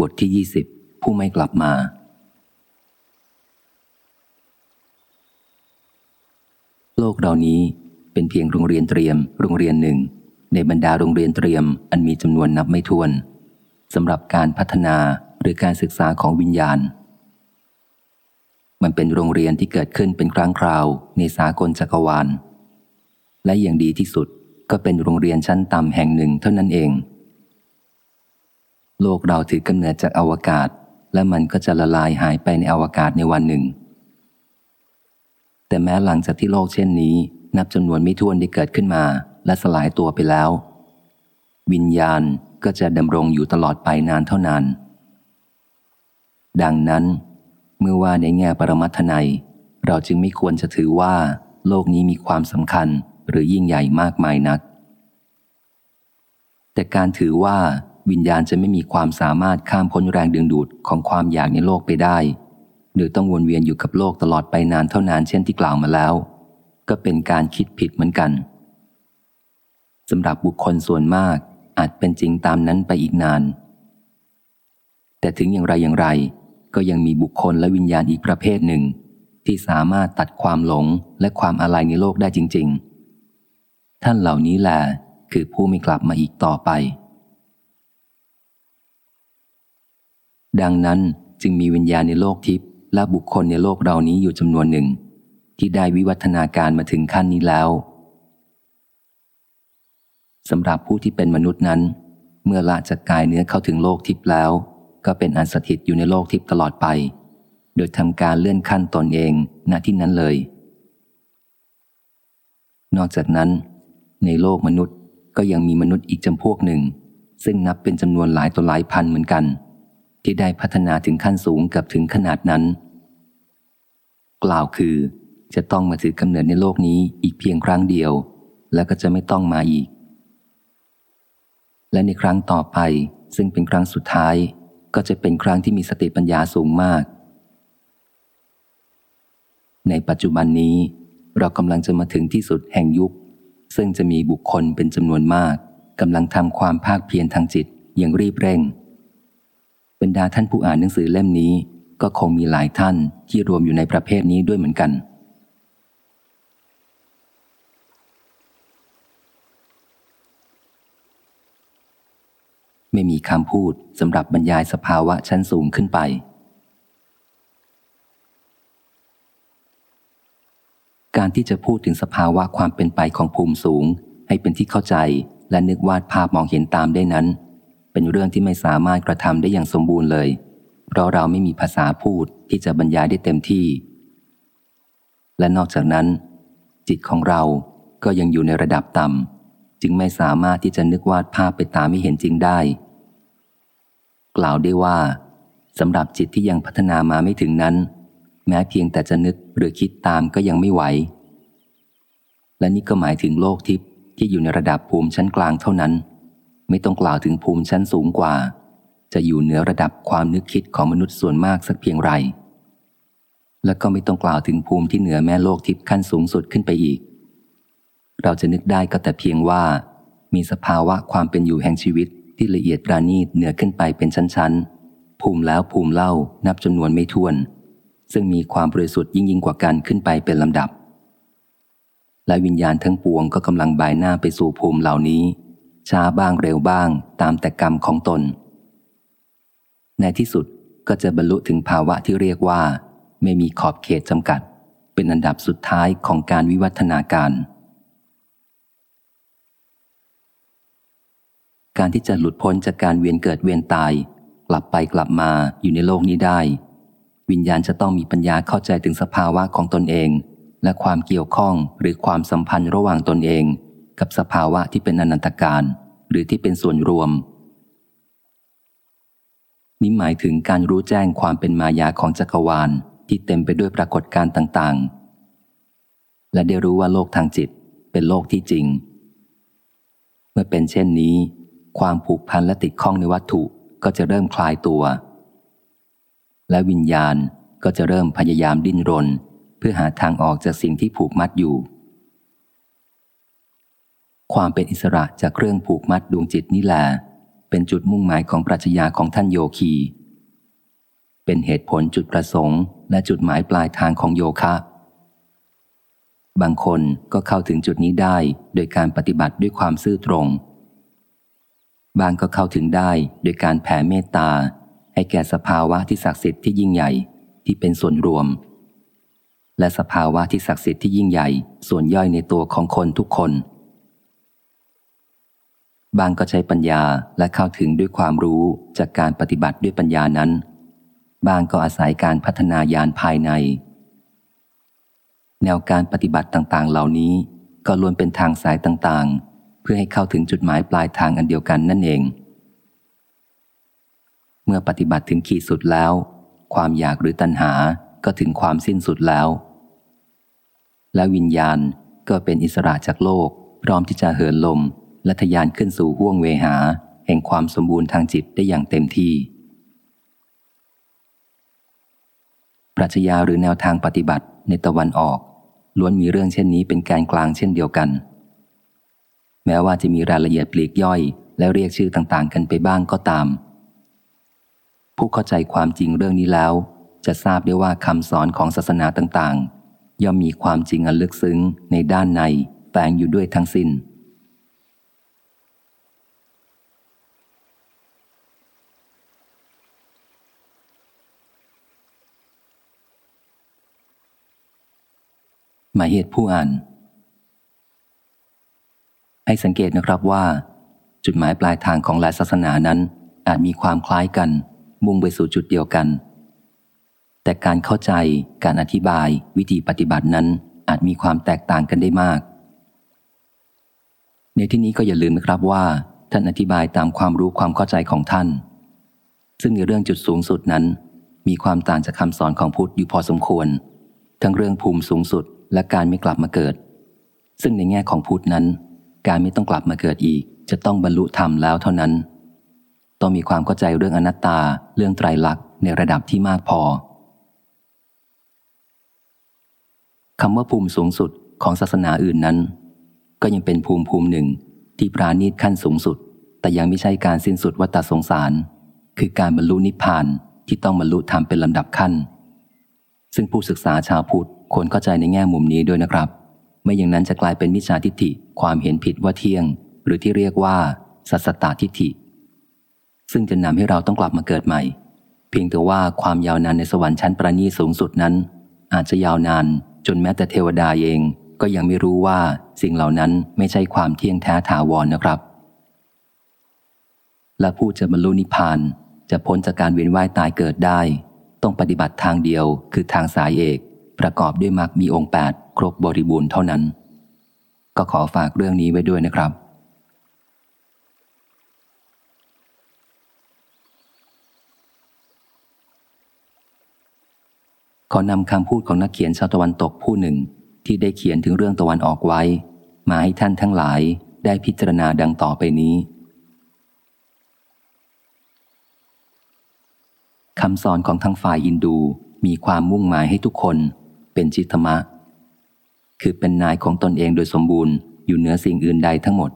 บทที่20ผู้ไม่กลับมา โลกเรานี้เป็นเพียงโรงเรียนเตรียม โรงเรียนหนึ่ง ในบรรดาโรงเรียนเตรียม อันมีจำนวนนับไม่ถ้วนสำหรับการพัฒนาหรือการศึกษาของวิญญาณ มันเป็นโรงเรียนที่เกิดขึ้นเป็นครั้งคราวในสากลจักรวาล และอย่างดีที่สุดก็เป็นโรงเรียนชั้นต่ำแห่งหนึ่งเท่านั้นเอง โลกเราถือกำเนิดจากอวกาศ และมันก็จะละลายหายไปในอวกาศในวันหนึ่ง แต่แม้หลังจากที่โลกเช่นนี้ นับจำนวนไม่ถ้วนได้เกิดขึ้นมา และสลายตัวไปแล้ว วิญญาณก็จะดำรงอยู่ตลอดไปนานเท่านานดังนั้น เมื่อว่าในแง่ปรมัตถนัย เราจึงไม่ควรจะถือว่า โลกนี้มีความสำคัญหรือยิ่งใหญ่มากมายนัก แต่การถือว่า วิญญาณจะไม่มีความสามารถข้ามพ้นแรงดึงดูดของความอยากในโลกไปได้ หรือต้องวนเวียนอยู่กับโลกตลอดไปนานเท่านานเช่นที่กล่าวมาแล้ว ก็เป็นการคิดผิดเหมือนกันสำหรับบุคคลส่วนมากอาจเป็นจริงตามนั้นไปอีกนาน แต่ถึงอย่างไรอย่างไร ก็ยังมีบุคคลและวิญญาณอีกประเภทหนึ่ง ที่สามารถตัดความหลงและความอะไรในโลกได้จริง ๆ ท่านเหล่านี้แหละคือผู้ไม่กลับมาอีกต่อไป ดังนั้นจึงมีวิญญาณในโลกทิพย์และบุคคลในโลกเรานี้อยู่จำนวนหนึ่ง ที่ได้วิวัฒนาการมาถึงขั้นนี้แล้วสำหรับผู้ที่เป็นมนุษย์นั้น เมื่อละจากกายเนื้อเข้าถึงโลกทิพย์แล้ว ก็เป็นอันสถิตอยู่ในโลกทิพย์ตลอดไป โดยทำการเลื่อนขั้นตนเองณที่นั้นเลย นอกจากนั้น ในโลกมนุษย์ก็ยังมีมนุษย์อีกจำพวกหนึ่ง ซึ่งนับเป็นจำนวนหลายตัวหลายพันเหมือนกัน ที่ได้พัฒนาถึงขั้นสูงกับถึงขนาดนั้น กล่าวคือจะต้องมาถือกำเนิดในโลกนี้อีกเพียงครั้งเดียว แล้วก็จะไม่ต้องมาอีก และในครั้งต่อไปซึ่งเป็นครั้งสุดท้ายก็จะเป็นครั้งที่มีสติปัญญาสูงมาก ในปัจจุบันนี้ เรากำลังจะมาถึงที่สุดแห่งยุค ซึ่งจะมีบุคคลเป็นจำนวนมากกำลังทำความภาคเพียรทางจิตอย่างรีบเร่ง บรรดาท่านผู้อ่านหนังสือเล่มนี้ ก็คงมีหลายท่านที่รวมอยู่ในประเภทนี้ด้วยเหมือนกัน ไม่มีคำพูดสำหรับบรรยายสภาวะชั้นสูงขึ้นไป การที่จะพูดถึงสภาวะความเป็นไปของภูมิสูง ให้เป็นที่เข้าใจและนึกวาดภาพมองเห็นตามได้นั้น เป็นเรื่องที่ไม่สามารถกระทำได้อย่างสมบูรณ์เลย เพราะเราไม่มีภาษาพูดที่จะบรรยายได้เต็มที่ และนอกจากนั้น จิตของเราก็ยังอยู่ในระดับต่ำจึงไม่สามารถที่จะนึกวาดภาพไปตามไม่เห็นจริงได้ กล่าวได้ว่าสำหรับจิตที่ยังพัฒนามาไม่ถึงนั้น แม้เพียงแต่จะนึกหรือคิดตามก็ยังไม่ไหว และนี่ก็หมายถึงโลกทิพย์ที่อยู่ในระดับภูมิชั้นกลางเท่านั้น ไม่ต้องกล่าวถึงภูมิชั้นสูงกว่า จะอยู่เหนือระดับความนึกคิดของมนุษย์ส่วนมากสักเพียงไร และก็ไม่ต้องกล่าวถึงภูมิที่เหนือแม่โลกทิพย์ขั้นสูงสุดขึ้นไปอีก เราจะนึกได้ก็แต่เพียงว่า มีสภาวะความเป็นอยู่แห่งชีวิตที่ละเอียดราณีตเหนือขึ้นไปเป็นชั้นๆ ภูมิแล้วภูมิเล่านับจำนวนไม่ถ้วน ซึ่งมีความบริสุทธิ์ยิ่งยิ่งกว่ากันขึ้นไปเป็นลำดับและวิญญาณทั้งปวงก็กำลังบายหน้าไปสู่ภูมิเหล่านี้ ช้าบ้างเร็วบ้างตามแต่กรรมของตน ในที่สุดก็จะบรรลุถึงภาวะที่เรียกว่า ไม่มีขอบเขตจำกัด เป็นอันดับสุดท้ายของการวิวัฒนาการ การที่จะหลุดพ้นจากการเวียนเกิดเวียนตาย กลับไปกลับมาอยู่ในโลกนี้ได้ วิญญาณจะต้องมีปัญญาเข้าใจถึงสภาวะของตนเอง และความเกี่ยวข้องหรือความสัมพันธ์ระหว่างตนเอง กับสภาวะที่เป็นอนันตการ หรือที่เป็นส่วนรวม นี้หมายถึงการรู้แจ้งความเป็นมายาของจักรวาลที่เต็มไปด้วยปรากฏการณ์ต่างๆ และได้รู้ว่าโลกทางจิตเป็นโลกที่จริง เมื่อเป็นเช่นนี้ ความผูกพันและติดข้องในวัตถุก็จะเริ่มคลายตัว และวิญญาณก็จะเริ่มพยายามดิ้นรน เพื่อหาทางออกจากสิ่งที่ผูกมัดอยู่ ความเป็นอิสระจากเครื่องผูกมัดดวงจิตนี่แหละเป็นจุดมุ่งหมายของปรัชญาของท่านโยคี เป็นเหตุผลจุดประสงค์และจุดหมายปลายทางของโยคะ บางคนก็เข้าถึงจุดนี้ได้โดยการปฏิบัติด้วยความซื่อตรง บางก็เข้าถึงได้โดยการแผ่เมตตา ให้แก่สภาวะที่ศักดิ์สิทธิ์ที่ยิ่งใหญ่ที่เป็นส่วนรวม และสภาวะที่ศักดิ์สิทธิ์ที่ยิ่งใหญ่ส่วนย่อยในตัวของคนทุกคน บางก็ใช้ปัญญาและเข้าถึงด้วยความรู้จากการปฏิบัติด้วยปัญญานั้น บางก็อาศัยการพัฒนายานภายใน แนวการปฏิบัติต่างๆ เหล่านี้ก็ล้วนเป็นทางสายต่างๆ เพื่อให้เข้าถึงจุดหมายปลายทางอันเดียวกันนั่นเอง เมื่อปฏิบัติถึงขีดสุดแล้ว ความอยากหรือตัณหาก็ถึงความสิ้นสุดแล้ว และวิญญาณก็เป็นอิสระจากโลกพร้อมที่จะเหินลม และทยานขึ้นสู่ห้วงเวหา แห่งความสมบูรณ์ทางจิตได้อย่างเต็มที่ ปรัชญาหรือแนวทางปฏิบัติในตะวันออก ล้วนมีเรื่องเช่นนี้เป็นการกลางเช่นเดียวกัน แม้ว่าจะมีรายละเอียดปลีกย่อย และเรียกชื่อต่างๆ กันไปบ้างก็ตาม ผู้เข้าใจความจริงเรื่องนี้แล้ว จะทราบได้ว่าคำสอนของศาสนาต่างๆ ย่อมมีความจริงอันลึกซึ้งในด้านในแฝงอยู่ด้วยทั้งสิน้น หมายเหตุผู้อ่าน ให้สังเกตนะครับว่า จุดหมายปลายทางของหลายศาสนานั้น อาจมีความคล้ายกัน มุ่งไปสู่จุดเดียวกัน แต่การเข้าใจการอธิบาย วิธีปฏิบัตินั้นอาจมีความแตกต่างกันได้มาก ในที่นี้ก็อย่าลืมนะครับว่า ท่านอธิบายตามความรู้ความเข้าใจของท่าน ซึ่งในเรื่องจุดสูงสุดนั้น มีความต่างจากคำสอนของพุทธอยู่พอสมควร ทั้งเรื่องภูมิสูงสุด และการไม่กลับมาเกิด ซึ่งในแง่ของพุทธนั้น การไม่ต้องกลับมาเกิดอีก จะต้องบรรลุธรรมแล้วเท่านั้น ต้องมีความเข้าใจเรื่องอนัตตาเรื่องไตรลักษณ์ในระดับที่มากพอคำว่าภูมิสูงสุดของศาสนาอื่นนั้น ก็ยังเป็นภูมิภูมิหนึ่งที่ปราณีตขั้นสูงสุด แต่ยังไม่ใช่การสิ้นสุดวัฏสงสาร คือการบรรลุนิพพานที่ต้องบรรลุธรรมเป็นลำดับขั้น ซึ่งผู้ศึกษาชาวพุทธ ควรเข้าใจในแง่มุมนี้ด้วยนะครับ ไม่อย่างนั้นจะกลายเป็นมิจฉาทิฏฐิความเห็นผิดว่าเที่ยง หรือที่เรียกว่า สัสตตทิฏฐิ ซึ่งจะนำให้เราต้องกลับมาเกิดใหม่ เพียงแต่ว่าความยาวนานในสวรรค์ชั้นประณีสูงสุดนั้น อาจจะยาวนานจนแม้แต่เทวดาเองก็ยังไม่รู้ว่าสิ่งเหล่านั้นไม่ใช่ความเที่ยงแท้ถาวรนนะครับ และผู้จะบรรลุนิพพานจะพ้นจากการเวียนว่ายตายเกิดได้ ต้องปฏิบัติทางเดียวคือทางสายเอก ประกอบด้วยมรรคมีองค์แปดครบบริบูรณ์เท่านั้น ก็ขอฝากเรื่องนี้ไว้ด้วยนะครับ ขอนำคำพูดของนักเขียนชาวตะวันตกผู้หนึ่งที่ได้เขียนถึงเรื่องตะวันออกไว้ มาให้ท่านทั้งหลายได้พิจารณาดังต่อไปนี้คำสอนของทั้งฝ่ายอินดูมีความมุ่งหมายให้ทุกคน เป็นจิตธรรมะ คือเป็นนายของตนเองโดยสมบูรณ์อยู่เหนือสิ่งอื่นใดทั้งหมด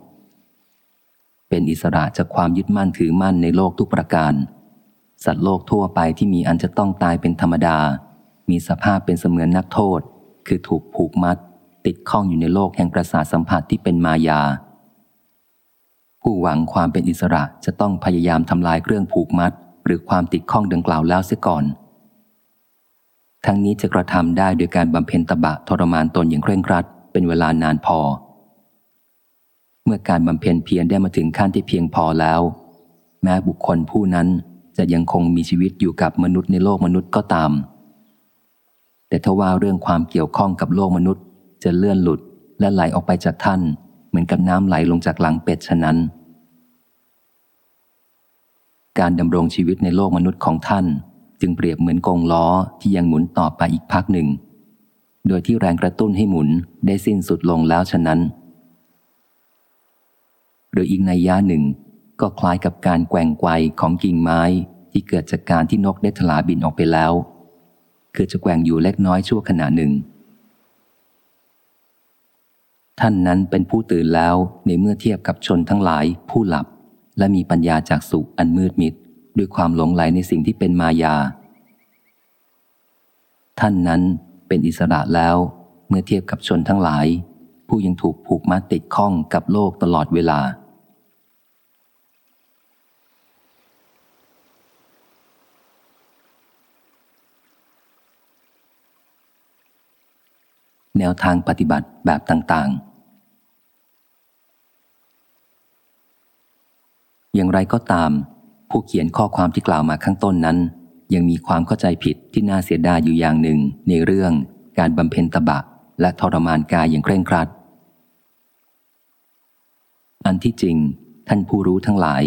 เป็นอิสระจากความยึดมั่นถือมั่นในโลกทุกประการ สัตว์โลกทั่วไปที่มีอันจะต้องตายเป็นธรรมดา มีสภาพเป็นเสมือนนักโทษ คือถูกผูกมัด ติดข้องอยู่ในโลกแห่งประสาทสัมผัสที่เป็นมายา ผู้หวังความเป็นอิสระจะต้องพยายามทำลายเครื่องผูกมัด หรือความติดข้องดังกล่าวแล้วเสียก่อน ทั้งนี้จะกระทำได้โดยการบำเพ็ญตบะทรมานตนอย่างเคร่งครัด เป็นเวลานานพอ เมื่อการบำเพ็ญเพียรได้มาถึงขั้นที่เพียงพอแล้ว แม้บุคคลผู้นั้นจะยังคงมีชีวิตอยู่กับมนุษย์ในโลกมนุษย์ก็ตาม แต่ถ้าว่าเรื่องความเกี่ยวข้องกับโลกมนุษย์ จะเลื่อนหลุดและไหลออกไปจากท่าน เหมือนกับน้ำไหลลงจากหลังเป็ดฉะนั้น การดำรงชีวิตในโลกมนุษย์ของท่าน จึงเปรียบเหมือนกงล้อที่ยังหมุนต่อไปอีกพักหนึ่ง โดยที่แรงกระตุ้นให้หมุนได้สิ้นสุดลงแล้วฉะนั้น หรืออีกในย่าหนึ่ง ก็คล้ายกับการแกว่งไกวของกิ่งไม้ที่เกิดจากการที่นกได้ถลาบินออกไปแล้ว คือจะแกว่งอยู่เล็กน้อยชั่วขณะหนึ่ง ท่านนั้นเป็นผู้ตื่นแล้วในเมื่อเทียบกับชนทั้งหลายผู้หลับและมีปัญญาจากสุขอันมืดมิด ด้วยความหลงไหลในสิ่งที่เป็นมายา ท่านนั้นเป็นอิสระแล้วเมื่อเทียบกับชนทั้งหลาย ผู้ยังถูกผูกมัดติดข้องกับโลกตลอดเวลา แนวทางปฏิบัติแบบต่าง ๆอย่างไรก็ตาม ผู้เขียนข้อความที่กล่าวมาข้างต้นนั้น ยังมีความเข้าใจผิดที่น่าเสียดายอยู่อย่างหนึ่ง ในเรื่อง การบำเพ็ญตบะ และทรมานกายอย่างเคร่งครัด อันที่จริง ท่านผู้รู้ทั้งหลาย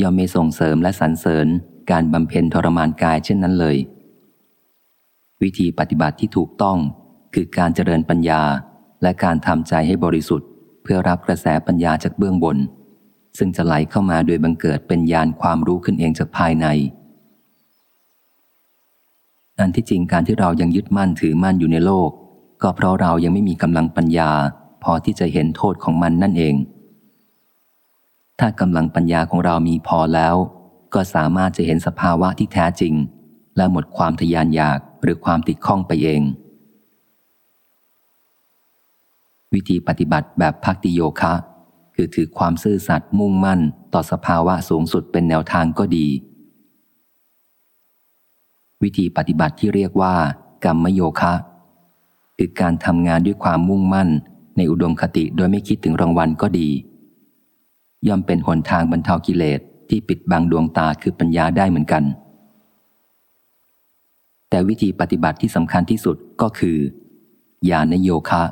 ย่อมไม่ส่งเสริมและสรรเสริญการบำเพ็ญทรมานกายเช่นนั้นเลย วิธีปฏิบัติที่ถูกต้องคือการเจริญปัญญาและการทำใจให้บริสุทธิ์ เพื่อรับกระแสปัญญาจากเบื้องบน ซึ่งจะไหลเข้ามาโดยบังเกิดเป็นญาณความรู้ขึ้นเองจากภายใน อันที่จริงการที่เรายังยึดมั่นถือมั่นอยู่ในโลก ก็เพราะเรายังไม่มีกำลังปัญญา พอที่จะเห็นโทษของมันนั่นเอง ถ้ากำลังปัญญาของเรามีพอแล้ว ก็สามารถจะเห็นสภาวะที่แท้จริง และหมดความทยานอยากหรือความติดข้องไปเองวิธีปฏิบัติแบบพักติโยคะ คือถือความซื่อสัตย์มุ่งมั่นต่อสภาวะสูงสุดเป็นแนวทางก็ดี วิธีปฏิบัติที่เรียกว่า กรรมโยคะ คือการทำงานด้วยความมุ่งมั่น ในอุดมคติโดยไม่คิดถึงรางวัลก็ดี ย่อมเป็นหนทางบรรเทากิเลสที่ปิดบังดวงตาคือปัญญาได้เหมือนกัน แต่วิธีปฏิบัติที่สำคัญที่สุดก็คือ ญาณโยคะ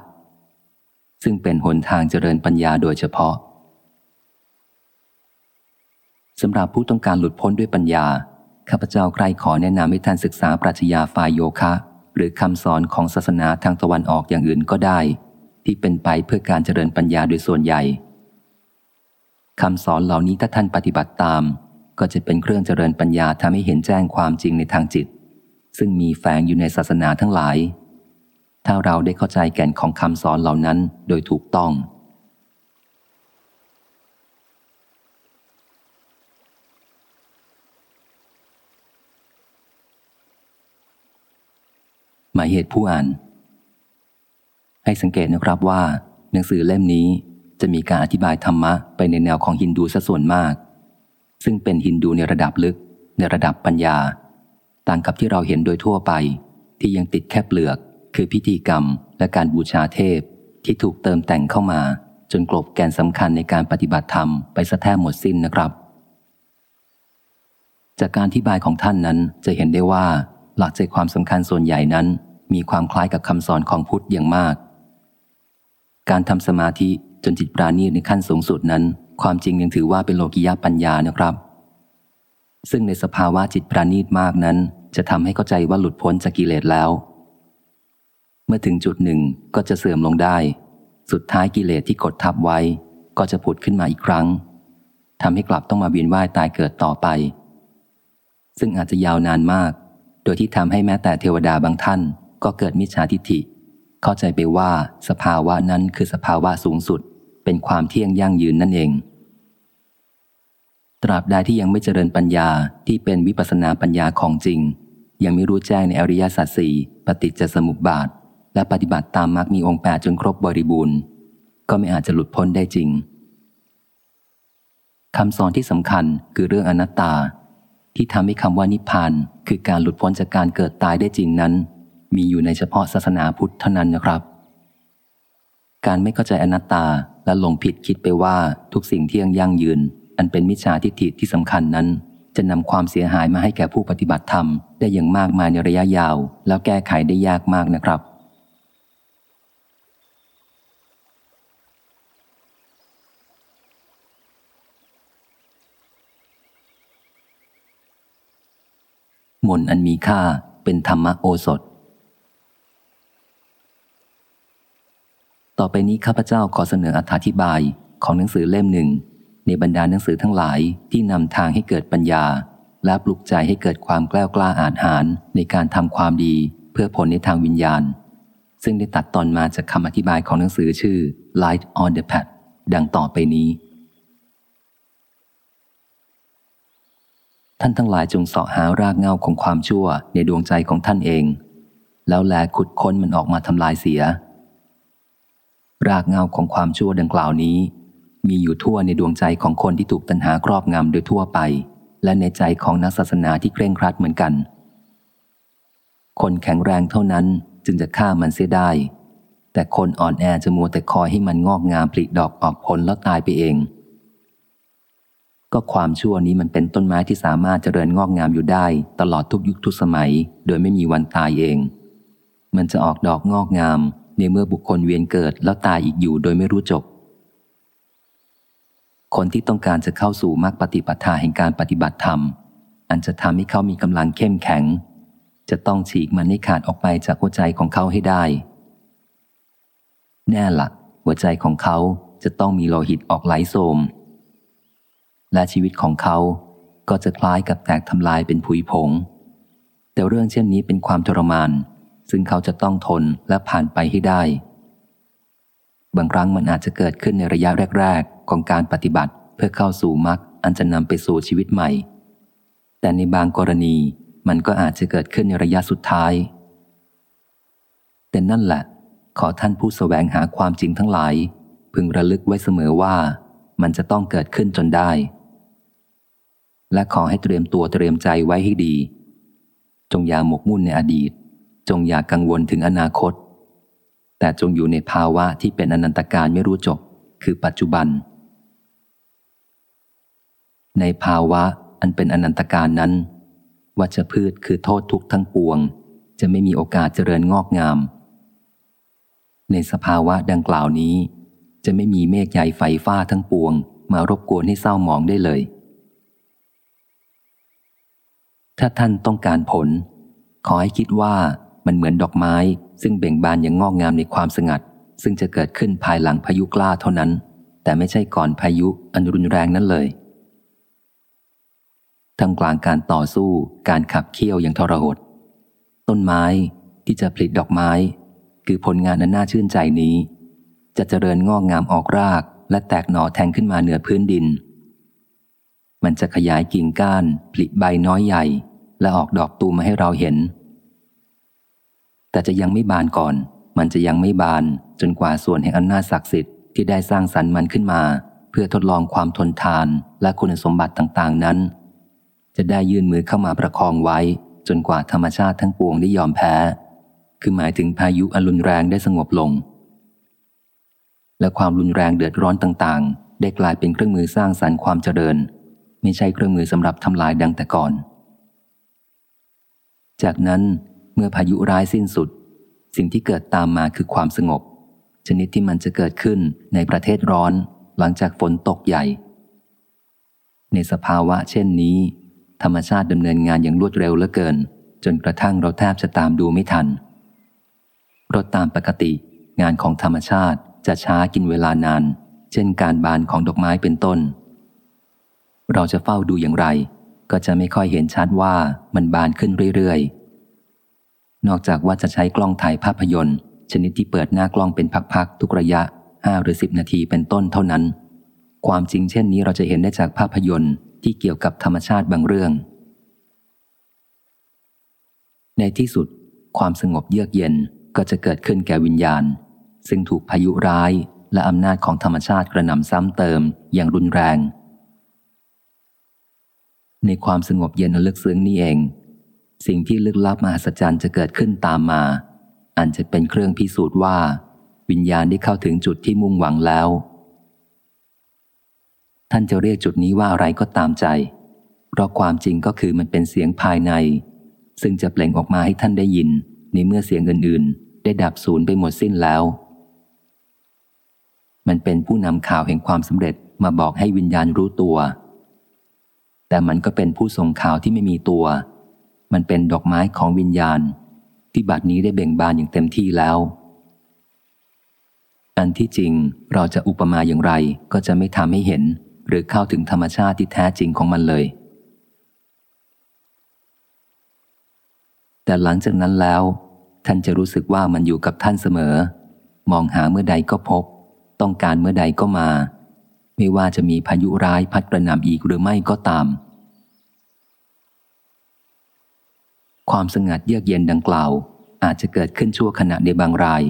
ซึ่งเป็นหนทางเจริญปัญญาโดยเฉพาะสำหรับผู้ต้องการหลุดพ้นด้วยปัญญา ข้าพเจ้าใครขอแนะนำให้ท่านศึกษาปรัชญาฝ่ายโยคะ หรือคำสอนของศาสนาทางตะวันออกอย่างอื่นก็ได้ ที่เป็นไปเพื่อการเจริญปัญญาโดยส่วนใหญ่คำสอนเหล่านี้ถ้าท่านปฏิบัติตาม ก็จะเป็นเครื่องเจริญปัญญาทำให้เห็นแจ้งความจริงในทางจิต ซึ่งมีแฝงอยู่ในศาสนาทั้งหลาย ถ้าเราได้เข้าใจแก่นของคำสอนเหล่านั้นโดยถูกต้อง หมายเหตุผู้อ่าน ให้สังเกตนะครับว่า หนังสือเล่มนี้จะมีการอธิบายธรรมะไปในแนวของฮินดูซะส่วนมาก ซึ่งเป็นฮินดูในระดับลึก ในระดับปัญญา ต่างกับที่เราเห็นโดยทั่วไป ที่ยังติดแค่เปลือก คือพิธีกรรมและการบูชาเทพที่ถูกเติมแต่งเข้ามา จนกลบแกนสำคัญในการปฏิบัติธรรมไปซะแทบหมดสิ้นนะครับ จากการอธิบายของท่านนั้นจะเห็นได้ว่าหลักใจความสำคัญส่วนใหญ่นั้น มีความคล้ายกับคำสอนของพุทธอย่างมาก การทำสมาธิจนจิตปราณีในขั้นสูงสุดนั้น ความจริงยังถือว่าเป็นโลกิยาปัญญานะครับ ซึ่งในสภาวะจิตปราณีตมากนั้น จะทำให้เข้าใจว่าหลุดพ้นจากกิเลสแล้ว เมื่อถึงจุดหนึ่งก็จะเสื่อมลงได้ สุดท้ายกิเลสที่กดทับไว้ ก็จะผุดขึ้นมาอีกครั้งทำให้กลับต้องมาเวียนว่ายตายเกิดต่อไป ซึ่งอาจจะยาวนานมาก โดยที่ทำให้แม้แต่เทวดาบางท่าน ก็เกิดมิจฉาทิฏฐิ เข้าใจไปว่าสภาวะนั้นคือสภาวะสูงสุด เป็นความเที่ยงยั่งยืนนั่นเอง ตราบใดที่ยังไม่เจริญปัญญาที่เป็นวิปัสนาปัญญาของจริง ยังไม่รู้แจ้งในอริยสัจสี่ปฏิจจสมุปบาท และปฏิบัติตามมรรคมีองค์แปดจนครบบริบูรณ์ ก็ไม่อาจจะหลุดพ้นได้จริงคำสอนที่สำคัญคือเรื่องอนัตตา ที่ทำให้คำว่านิพพานคือการหลุดพ้นจากการเกิดตายได้จริงนั้น มีอยู่ในเฉพาะศาสนาพุทธเท่านั้นนะครับ การไม่เข้าใจอนัตตาและหลงผิดคิดไปว่าทุกสิ่งที่ยังยั่งยืน อันเป็นมิจฉาทิฏฐิที่สำคัญนั้น จะนำความเสียหายมาให้แก่ผู้ปฏิบัติธรรมได้อย่างมากมายในระยะยาว แล้วแก้ไขได้ยากมากนะครับ มนอันมีค่าเป็นธรรมโอสถ ต่อไปนี้ข้าพเจ้าขอเสนออธิบายของหนังสือเล่มหนึ่ง ในบรรดาหนังสือทั้งหลายที่นำทางให้เกิดปัญญา และปลุกใจให้เกิดความกล้ากล้าอาจหารในการทำความดีเพื่อผลในทางวิญญาณ ซึ่งได้ตัดตอนมาจากคำอธิบายของหนังสือชื่อ Light on the Path ดังต่อไปนี้ ท่านทั้งหลายจงเสาะหารากเงาของความชั่วในดวงใจของท่านเอง แล้วแลขุดค้นมันออกมาทำลายเสีย รากเงาของความชั่วดังกล่าวนี้ มีอยู่ทั่วในดวงใจของคนที่ถูกตัณหาครอบงำโดยทั่วไป และในใจของนักศาสนาที่เคร่งครัดเหมือนกัน คนแข็งแรงเท่านั้นจึงจะฆ่ามันเสียได้ แต่คนอ่อนแอจะมัวแต่คอยให้มันงอกงามปลีดอกออกผลแล้วตายไปเอง ก็ความชั่วนี้มันเป็นต้นไม้ที่สามารถเจริญงอกงามอยู่ได้ ตลอดทุกยุคทุกสมัย โดยไม่มีวันตายเอง มันจะออกดอกงอกงาม ในเมื่อบุคคลเวียนเกิดแล้วตายอีกอยู่โดยไม่รู้จบ คนที่ต้องการจะเข้าสู่มรรคปฏิปทาแห่งการปฏิบัติธรรม อันจะทำให้เขามีกำลังเข้มแข็ง จะต้องฉีกมันให้ขาดออกไปจากหัวใจของเขาให้ได้ แน่ละหัวใจของเขาจะต้องมีโลหิตออกไหลโสม และชีวิตของเขาก็จะคล้ายกับแตกทำลายเป็นผุยผง แต่เรื่องเช่นนี้เป็นความทรมาน ซึ่งเขาจะต้องทนและผ่านไปให้ได้ บางครั้งมันอาจจะเกิดขึ้นในระยะแรก ๆ ของการปฏิบัติเพื่อเข้าสู่มรรคอันจะนำไปสู่ชีวิตใหม่ แต่ในบางกรณีมันก็อาจจะเกิดขึ้นในระยะสุดท้าย แต่นั่นแหละ ขอท่านผู้สแสวงหาความจริงทั้งหลาย พึงระลึกไว้เสมอว่ามันจะต้องเกิดขึ้นจนได้ และขอให้เตรียมตัวเตรียมใจไว้ให้ดี จงอย่าหมกมุ่นในอดีต จงอย่ากังวลถึงอนาคต แต่จงอยู่ในภาวะที่เป็นอนันตการไม่รู้จบ คือปัจจุบัน ในภาวะอันเป็นอนันตการนั้นวัชพืชคือโทษทุกทั้งปวง จะไม่มีโอกาสเจริญงอกงาม ในสภาวะดังกล่าวนี้ จะไม่มีเมฆใหญ่ไฟฟ้าทั้งปวง มารบกวนให้เศร้าหมองได้เลย ถ้าท่านต้องการผล ขอให้คิดว่ามันเหมือนดอกไม้ ซึ่งเบ่งบานอย่างงอกงามในความสงัด ซึ่งจะเกิดขึ้นภายหลังพายุกล้าเท่านั้น แต่ไม่ใช่ก่อนพายุอันรุนแรงนั้นเลยทำกลางการต่อสู้การขับเคี่ยวอย่างทรหดต้นไม้ที่จะผลิตดอกไม้ คือผลงานอันน่าชื่นใจนี้ จะเจริญงอกงามออกราก และแตกหน่อแทงขึ้นมาเหนือพื้นดิน มันจะขยายกิ่งก้านผลิใบน้อยใหญ่ และออกดอกตูมมาให้เราเห็น แต่จะยังไม่บานก่อน มันจะยังไม่บานจนกว่าส่วนแห่งอำนาจศักดิ์สิทธิ์ที่ได้สร้างสรรค์มันขึ้นมา เพื่อทดลองความทนทานและคุณสมบัติต่างๆนั้น จะได้ยื่นมือเข้ามาประคองไว้ จนกว่าธรรมชาติทั้งปวงได้ยอมแพ้ คือหมายถึงพายุอรุนแรงได้สงบลง และความรุนแรงเดือดร้อนต่างๆ ได้กลายเป็นเครื่องมือสร้างสรรค์ความเจริญ ไม่ใช่เครื่องมือสำหรับทำลายดังแต่ก่อน จากนั้นเมื่อพายุร้ายสิ้นสุด สิ่งที่เกิดตามมาคือความสงบ ชนิดที่มันจะเกิดขึ้นในประเทศร้อนหลังจากฝนตกใหญ่ ในสภาวะเช่นนี้ ธรรมชาติดำเนินงานอย่างรวดเร็วเหลือเกิน จนกระทั่งเราแทบจะตามดูไม่ทันรถตามปกติ งานของธรรมชาติจะช้ากินเวลานาน เช่นการบานของดอกไม้เป็นต้น เราจะเฝ้าดูอย่างไร ก็จะไม่ค่อยเห็นชัดว่ามันบานขึ้นเรื่อยๆ นอกจากว่าจะใช้กล้องถ่ายภาพยนตร์ ชนิดที่เปิดหน้ากล้องเป็นพักๆ ทุกระยะห้าหรือสิบนาทีเป็นต้นเท่านั้น ความจริงเช่นนี้เราจะเห็นได้จากภาพยนตร์ที่เกี่ยวกับธรรมชาติบางเรื่อง ในที่สุด ความสงบเยือกเย็นก็จะเกิดขึ้นแก่วิญญาณ ซึ่งถูกพายุร้ายและอำนาจของธรรมชาติกระหน่ำซ้ำเติมอย่างรุนแรง ในความสงบเย็นลึกซึ้งนี่เอง สิ่งที่ลึกลับมหัศจรรย์จะเกิดขึ้นตามมา อันจะเป็นเครื่องพิสูจน์ว่า วิญญาณได้เข้าถึงจุดที่มุ่งหวังแล้ว ท่านจะเรียกจุดนี้ว่าอะไรก็ตามใจ เพราะความจริงก็คือมันเป็นเสียงภายใน ซึ่งจะเปล่งออกมาให้ท่านได้ยิน ในเมื่อเสียงอื่น ๆ ได้ดับสูญไปหมดสิ้นแล้ว มันเป็นผู้นำข่าวแห่งความสำเร็จมาบอกให้วิญญาณรู้ตัว แต่มันก็เป็นผู้ส่งข่าวที่ไม่มีตัว มันเป็นดอกไม้ของวิญญาณ ที่บัดนี้ได้เบ่งบานอย่างเต็มที่แล้ว อันที่จริงเราจะอุปมาอย่างไรก็จะไม่ทำให้เห็น หรือเข้าถึงธรรมชาติที่แท้จริงของมันเลย แต่หลังจากนั้นแล้ว ท่านจะรู้สึกว่ามันอยู่กับท่านเสมอ มองหาเมื่อใดก็พบ ต้องการเมื่อใดก็มา ไม่ว่าจะมีพายุร้ายพัดกระหน่ำอีกหรือไม่ก็ตาม ความสงัดเยือกเย็นดังกล่าว อาจจะเกิดขึ้นชั่วขณะในบางราย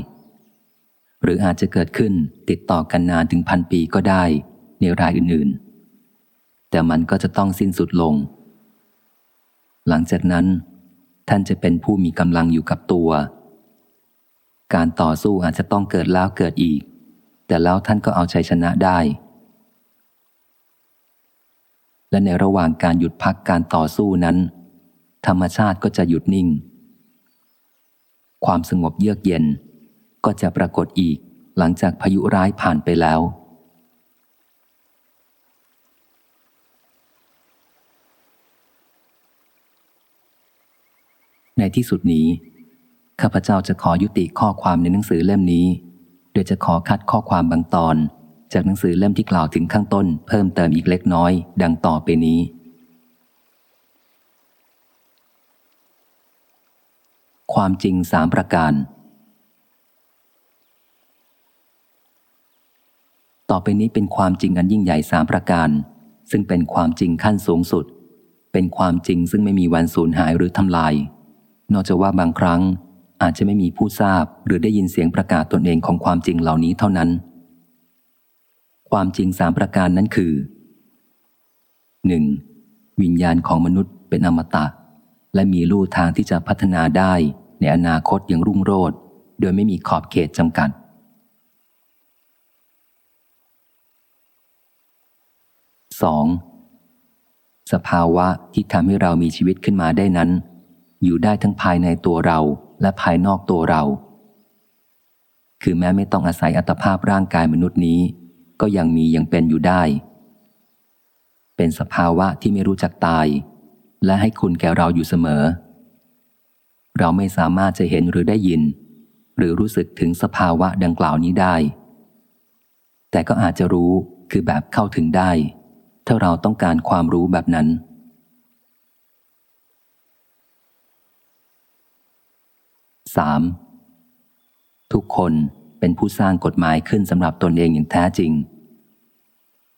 หรืออาจจะเกิดขึ้นติดต่อกันนานถึงพันปีก็ได้ในรายอื่นๆ แต่มันก็จะต้องสิ้นสุดลง หลังจากนั้น ท่านจะเป็นผู้มีกำลังอยู่กับตัว การต่อสู้อาจจะต้องเกิดแล้วเกิดอีก แต่แล้วท่านก็เอาชัยชนะได้ และในระหว่างการหยุดพักการต่อสู้นั้น ธรรมชาติก็จะหยุดนิ่ง ความสงบเยือกเย็น ก็จะปรากฏอีกหลังจากพายุร้ายผ่านไปแล้ว ในที่สุดนี้ ข้าพเจ้าจะขอยุติข้อความในหนังสือเล่มนี้ โดยจะขอคัดข้อความบางตอน จากหนังสือเล่มที่กล่าวถึงข้างต้น เพิ่มเติมอีกเล็กน้อย ดังต่อไปนี้ ความจริงสามประการ ต่อไปนี้เป็นความจริงอันยิ่งใหญ่สามประการ ซึ่งเป็นความจริงขั้นสูงสุด เป็นความจริงซึ่งไม่มีวันสูญหายหรือทำลาย นอกจากว่าบางครั้งอาจจะไม่มีผู้ทราบหรือได้ยินเสียงประกาศตนเองของความจริงเหล่านี้เท่านั้น ความจริงสามประการนั้นคือ 1. วิญญาณของมนุษย์เป็นอมตะ และมีลู่ทางที่จะพัฒนาได้ในอนาคตอย่างรุ่งโรจน์โดยไม่มีขอบเขตจำกัด 2. สภาวะที่ทำให้เรามีชีวิตขึ้นมาได้นั้น อยู่ได้ทั้งภายในตัวเราและภายนอกตัวเรา คือแม้ไม่ต้องอาศัยอัตภาพร่างกายมนุษย์นี้ ก็ยังมียังเป็นอยู่ได้ เป็นสภาวะที่ไม่รู้จักตาย และให้คุณแก่เราอยู่เสมอ เราไม่สามารถจะเห็นหรือได้ยิน หรือรู้สึกถึงสภาวะดังกล่าวนี้ได้ แต่ก็อาจจะรู้คือแบบเข้าถึงได้ ถ้าเราต้องการความรู้แบบนั้น 3. ทุกคนเป็นผู้สร้างกฎหมายขึ้นสำหรับตนเองอย่างแท้จริง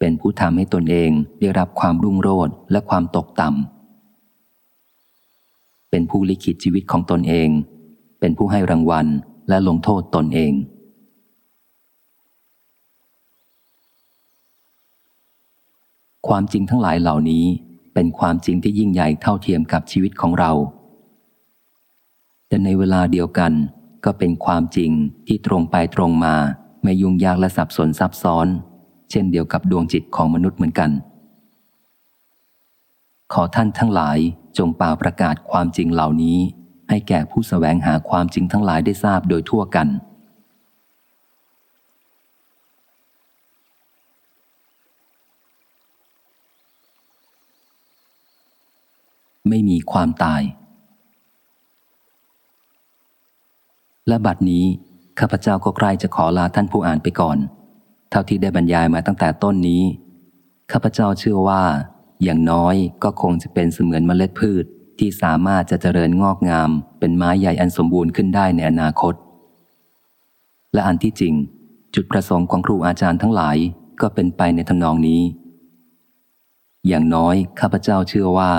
เป็นผู้ทำให้ตนเองได้รับความรุ่งโรจน์และความตกต่ำ เป็นผู้ลิขิตชีวิตของตนเอง เป็นผู้ให้รางวัลและลงโทษตนเอง ความจริงทั้งหลายเหล่านี้เป็นความจริงที่ยิ่งใหญ่เท่าเทียมกับชีวิตของเรา แต่ในเวลาเดียวกันก็เป็นความจริงที่ตรงไปตรงมา ไม่ยุ่งยากและสับสนซับซ้อน ช่นเดียวกับดวงจิตของมนุษย์เหมือนกัน ขอท่านทั้งหลายจงป่าประกาศความจริงเหล่านี้ ให้แก่ผู้สแสวงหาความจริงทั้งหลายได้ทราบโดยทั่วกัน ไม่มีความตาย และบัดนี้ข้าพเจ้าก็ใกล้จะขอลาท่านผู้อ่านไปก่อน เท่าที่ได้บรรยายมาตั้งแต่ต้นนี้ ข้าพเจ้าเชื่อว่า อย่างน้อยก็คงจะเป็นเสมือนเมล็ดพืชที่สามารถจะเจริญงอกงาม เป็นไม้ใหญ่อันสมบูรณ์ขึ้นได้ในอนาคต และอันที่จริง จุดประสงค์ของครูอาจารย์ทั้งหลายก็เป็นไปในทำนองนี้ อย่างน้อยข้าพเจ้าเชื่อว่า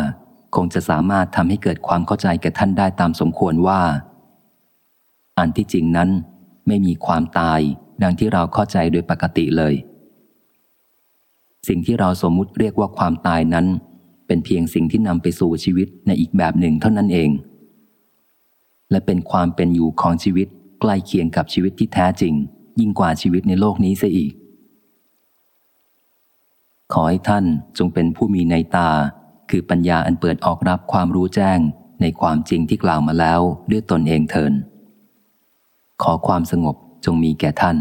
คงจะสามารถทำให้เกิดความเข้าใจแก่ท่านได้ตามสมควรว่า อันที่จริงนั้นไม่มีความตาย ดังที่เราเข้าใจโดยปกติเลย สิ่งที่เราสมมุติเรียกว่าความตายนั้น เป็นเพียงสิ่งที่นำไปสู่ชีวิตในอีกแบบหนึ่งเท่านั้นเอง และเป็นความเป็นอยู่ของชีวิตใกล้เคียงกับชีวิตที่แท้จริง ยิ่งกว่าชีวิตในโลกนี้เสียอีก ขอให้ท่านจงเป็นผู้มีในตา คือปัญญาอันเปิดออกรับความรู้แจ้งในความจริงที่กล่าวมาแล้วด้วยตนเองเถินขอความสงบ จงมีแก่ท่าน